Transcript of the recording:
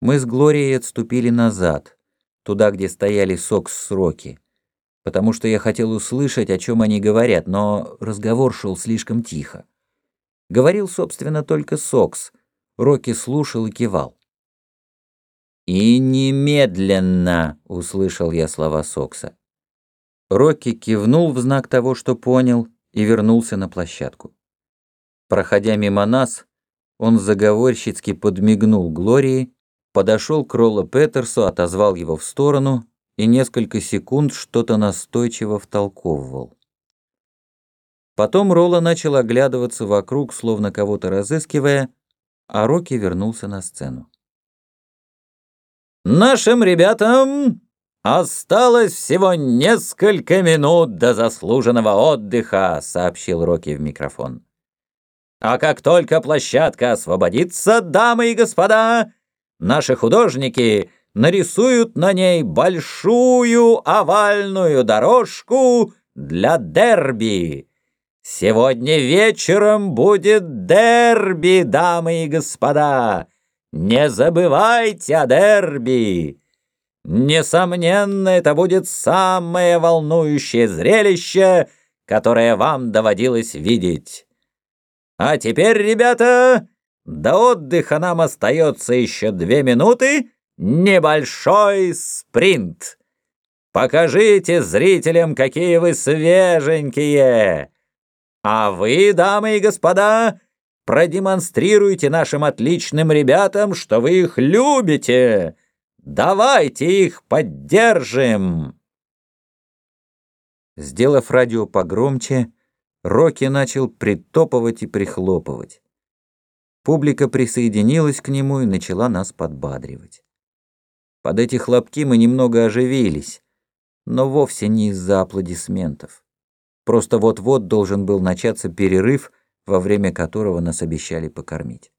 Мы с Глорией отступили назад, туда, где стояли Сокс с Рокки, потому что я хотел услышать, о чем они говорят, но разговор шел слишком тихо. Говорил, собственно, только Сокс. Рокки слушал и кивал. «И немедленно!» — услышал я слова Сокса. Рокки кивнул в знак того, что понял, и вернулся на площадку. Проходя мимо нас, он заговорщицки подмигнул Глории, подошел к Ролло Петерсу, отозвал его в сторону и несколько секунд что-то настойчиво втолковывал. Потом Ролло начал оглядываться вокруг, словно кого-то разыскивая, а Рокки вернулся на сцену. «Нашим ребятам осталось всего несколько минут до заслуженного отдыха», — сообщил Рокки в микрофон. А как только площадка освободится, дамы и господа, наши художники нарисуют на ней большую овальную дорожку для дерби. Сегодня вечером будет дерби, дамы и господа. Не забывайте о дерби. Несомненно, это будет самое волнующее зрелище, которое вам доводилось видеть. А теперь, ребята, до отдыха нам остается еще две минуты. Небольшой спринт. Покажите зрителям, какие вы свеженькие. А вы, дамы и господа, продемонстрируйте нашим отличным ребятам, что вы их любите. Давайте их поддержим. Сделав радио погромче, Рокки начал притопывать и прихлопывать. Публика присоединилась к нему и начала нас подбадривать. Под эти хлопки мы немного оживились, но вовсе не из-за аплодисментов. Просто вот-вот должен был начаться перерыв, во время которого нас обещали покормить.